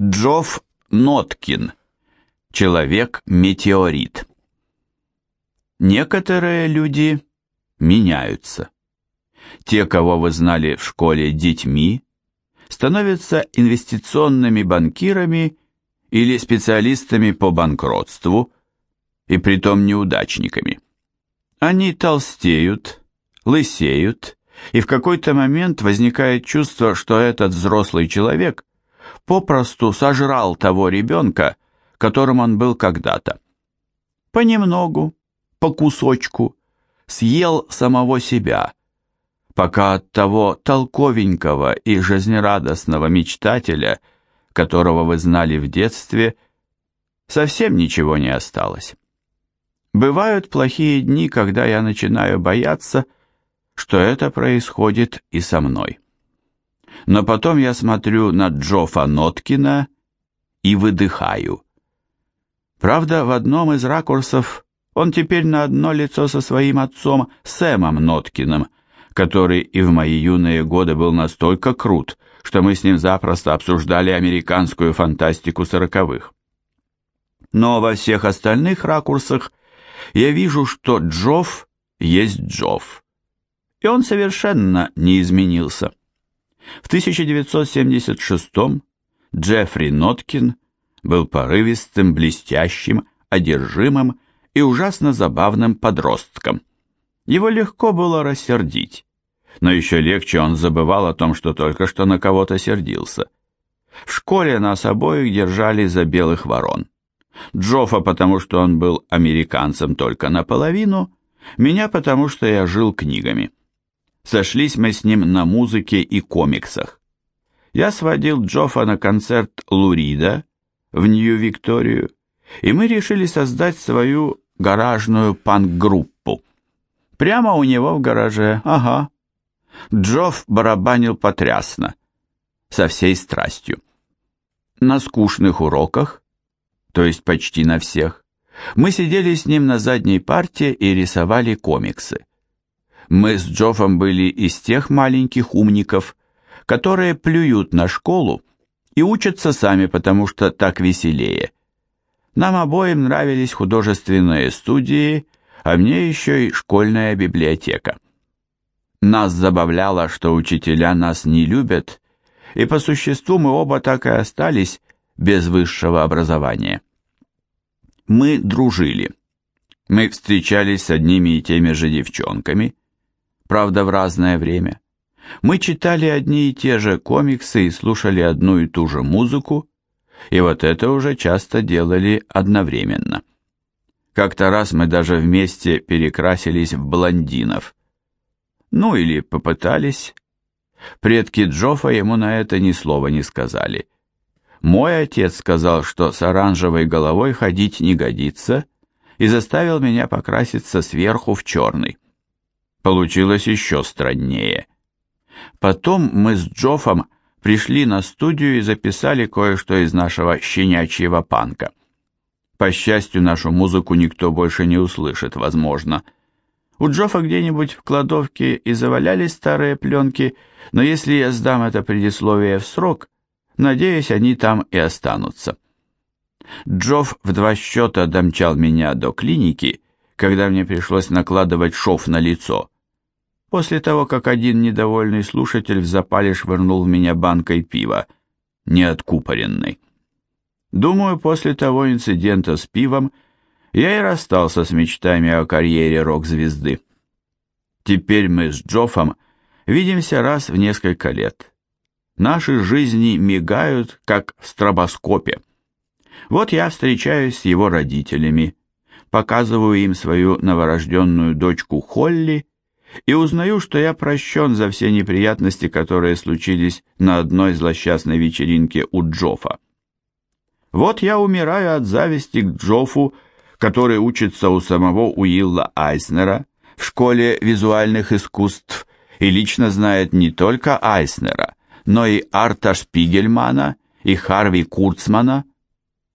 Джофф Ноткин. Человек-метеорит. Некоторые люди меняются. Те, кого вы знали в школе детьми, становятся инвестиционными банкирами или специалистами по банкротству, и притом неудачниками. Они толстеют, лысеют, и в какой-то момент возникает чувство, что этот взрослый человек попросту сожрал того ребенка, которым он был когда-то. Понемногу, по кусочку, съел самого себя, пока от того толковенького и жизнерадостного мечтателя, которого вы знали в детстве, совсем ничего не осталось. Бывают плохие дни, когда я начинаю бояться, что это происходит и со мной. Но потом я смотрю на Джофа Ноткина и выдыхаю. Правда, в одном из ракурсов он теперь на одно лицо со своим отцом Сэмом Ноткиным, который и в мои юные годы был настолько крут, что мы с ним запросто обсуждали американскую фантастику сороковых. Но во всех остальных ракурсах я вижу, что Джофф есть Джофф. И он совершенно не изменился. В 1976-м Джеффри Ноткин был порывистым, блестящим, одержимым и ужасно забавным подростком. Его легко было рассердить, но еще легче он забывал о том, что только что на кого-то сердился. В школе нас обоих держали за белых ворон. Джоффа, потому что он был американцем только наполовину, меня, потому что я жил книгами. Сошлись мы с ним на музыке и комиксах. Я сводил Джоффа на концерт Лурида в Нью-Викторию, и мы решили создать свою гаражную панк-группу. Прямо у него в гараже, ага. Джофф барабанил потрясно, со всей страстью. На скучных уроках то есть почти на всех, мы сидели с ним на задней парте и рисовали комиксы. Мы с Джоффом были из тех маленьких умников, которые плюют на школу и учатся сами, потому что так веселее. Нам обоим нравились художественные студии, а мне еще и школьная библиотека. Нас забавляло, что учителя нас не любят, и по существу мы оба так и остались без высшего образования. Мы дружили. Мы встречались с одними и теми же девчонками, правда, в разное время. Мы читали одни и те же комиксы и слушали одну и ту же музыку, и вот это уже часто делали одновременно. Как-то раз мы даже вместе перекрасились в блондинов. Ну или попытались. Предки Джофа ему на это ни слова не сказали – мой отец сказал, что с оранжевой головой ходить не годится, и заставил меня покраситься сверху в черный. Получилось еще страннее. Потом мы с Джоффом пришли на студию и записали кое-что из нашего щенячьего панка. По счастью, нашу музыку никто больше не услышит, возможно. У Джоффа где-нибудь в кладовке и завалялись старые пленки, но если я сдам это предисловие в срок, Надеюсь, они там и останутся. Джофф в два счета домчал меня до клиники, когда мне пришлось накладывать шов на лицо. После того, как один недовольный слушатель в запале швырнул в меня банкой пива, неоткупоренной. Думаю, после того инцидента с пивом я и расстался с мечтами о карьере рок-звезды. Теперь мы с Джоффом видимся раз в несколько лет. Наши жизни мигают, как в стробоскопе. Вот я встречаюсь с его родителями, показываю им свою новорожденную дочку Холли и узнаю, что я прощен за все неприятности, которые случились на одной злосчастной вечеринке у Джофа. Вот я умираю от зависти к Джофу, который учится у самого Уилла Айснера в школе визуальных искусств и лично знает не только Айснера, но и Арта Шпигельмана, и Харви Курцмана,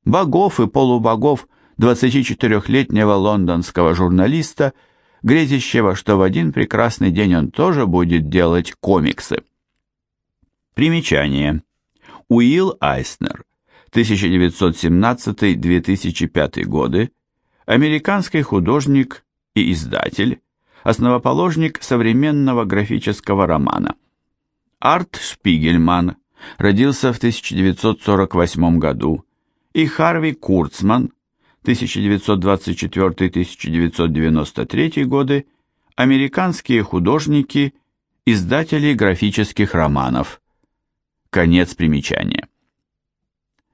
богов и полубогов 24-летнего лондонского журналиста, грезящего, что в один прекрасный день он тоже будет делать комиксы. Примечание. Уилл Айснер, 1917-2005 годы, американский художник и издатель, основоположник современного графического романа. Арт Шпигельман родился в 1948 году, и Харви Курцман 1924-1993 годы, американские художники, издатели графических романов. Конец примечания.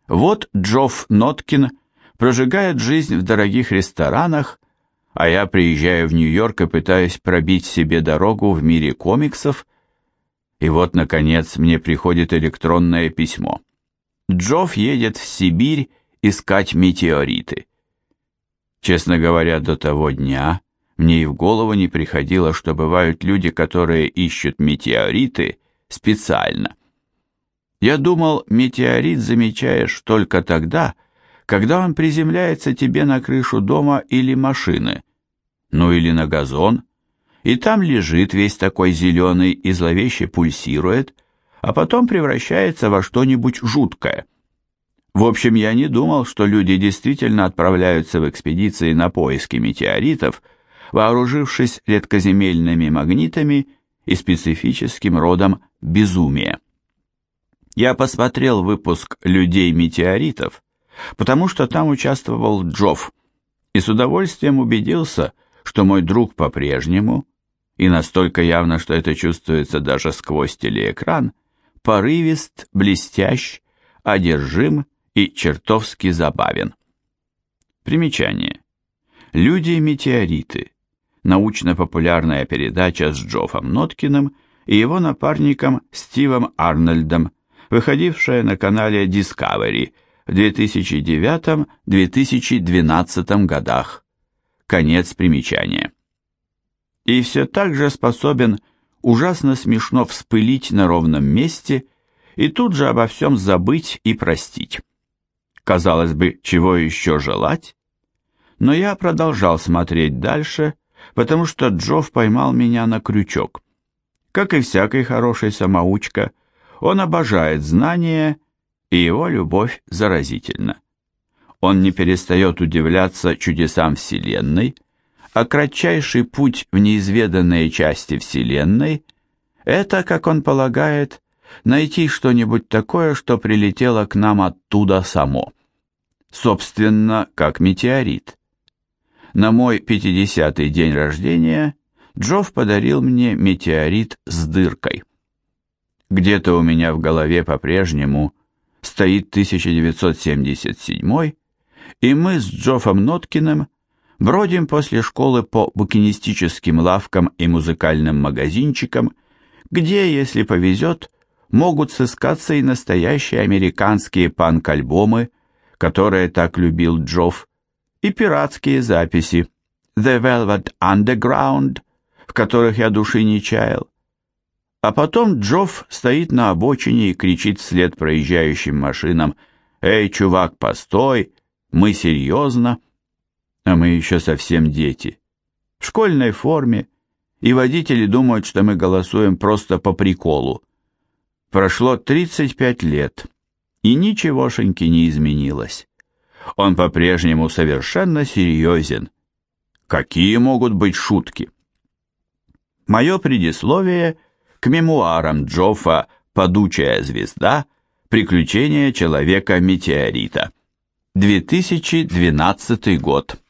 Вот Джофф Ноткин прожигает жизнь в дорогих ресторанах, а я приезжаю в Нью-Йорк и пытаюсь пробить себе дорогу в мире комиксов, и вот, наконец, мне приходит электронное письмо. Джофф едет в Сибирь искать метеориты. Честно говоря, до того дня мне и в голову не приходило, что бывают люди, которые ищут метеориты специально. Я думал, метеорит замечаешь только тогда, когда он приземляется тебе на крышу дома или машины, ну или на газон, и там лежит весь такой зеленый и зловеще пульсирует, а потом превращается во что-нибудь жуткое. В общем, я не думал, что люди действительно отправляются в экспедиции на поиски метеоритов, вооружившись редкоземельными магнитами и специфическим родом безумия. Я посмотрел выпуск «Людей-метеоритов», потому что там участвовал Джофф, и с удовольствием убедился, что мой друг по-прежнему, и настолько явно, что это чувствуется даже сквозь телеэкран, порывист, блестящ, одержим и чертовски забавен. Примечание. «Люди-метеориты» – научно-популярная передача с Джоффом Ноткиным и его напарником Стивом Арнольдом, выходившая на канале Discovery в 2009-2012 годах. Конец примечания. И все так же способен ужасно смешно вспылить на ровном месте и тут же обо всем забыть и простить. Казалось бы, чего еще желать? Но я продолжал смотреть дальше, потому что Джофф поймал меня на крючок. Как и всякий хороший самоучка, он обожает знания, и его любовь заразительна. Он не перестает удивляться чудесам Вселенной, а кратчайший путь в неизведанные части Вселенной – это, как он полагает, найти что-нибудь такое, что прилетело к нам оттуда само собственно, как метеорит. На мой 50-й день рождения Джофф подарил мне метеорит с дыркой. Где-то у меня в голове по-прежнему стоит 1977 и мы с Джоффом Ноткиным бродим после школы по букинистическим лавкам и музыкальным магазинчикам, где, если повезет, могут сыскаться и настоящие американские панк-альбомы, которые так любил Джофф, и пиратские записи The Velvet Underground, в которых я души не чаял. А потом Джофф стоит на обочине и кричит вслед проезжающим машинам «Эй, чувак, постой! Мы серьезно!» А мы еще совсем дети. В школьной форме, и водители думают, что мы голосуем просто по приколу. Прошло 35 лет и ничегошеньки не изменилось. Он по-прежнему совершенно серьезен. Какие могут быть шутки? Мое предисловие к мемуарам Джоффа «Падучая звезда. Приключения человека-метеорита». 2012 год.